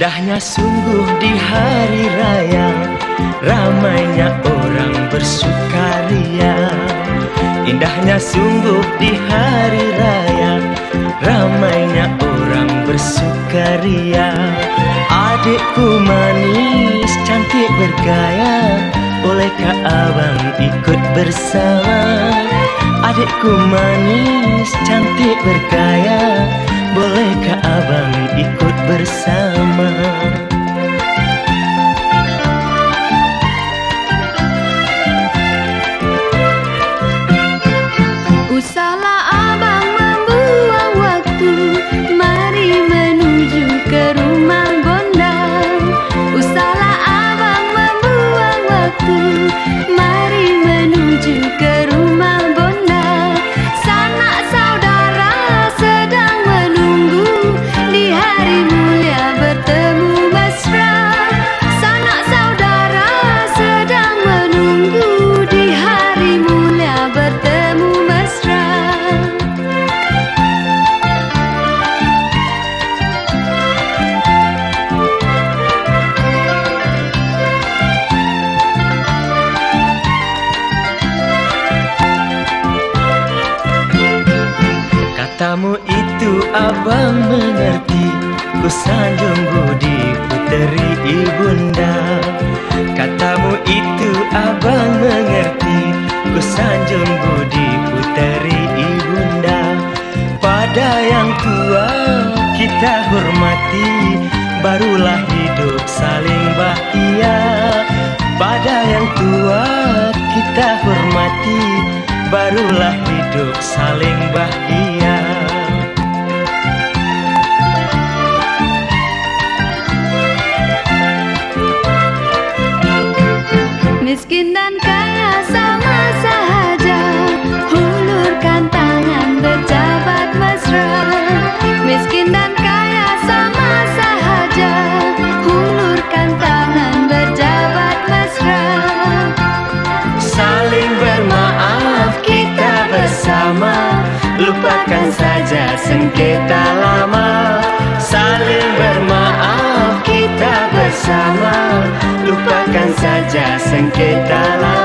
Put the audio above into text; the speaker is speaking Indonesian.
Indahnya sungguh di hari raya Ramainya orang bersukaria Indahnya sungguh di hari raya Ramainya orang bersukaria Adikku manis cantik bergaya Bolehkah abang ikut bersama? Adikku manis cantik bergaya Bolehkah abang ikut bersama Katamu itu abang mengerti. Ku sanjung budi puteri ibunda. Katamu itu abang mengerti. Ku sanjung budi puteri ibunda. Pada yang tua kita hormati Barulah hidup saling bahagia. Pada yang tua kita hormati Barulah hidup saling bahagia Miskin dan kaya sama saja Hulurkan tangan berjabat mesra. Miskin dan kaya sama saja Hulurkan tangan berjabat mesra. Saling bermaaf kita bersama. Lupakan saja sengketa lupakan saja sengketa lama